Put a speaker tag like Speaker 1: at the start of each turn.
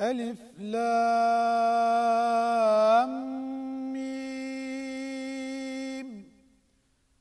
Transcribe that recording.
Speaker 1: ألف لا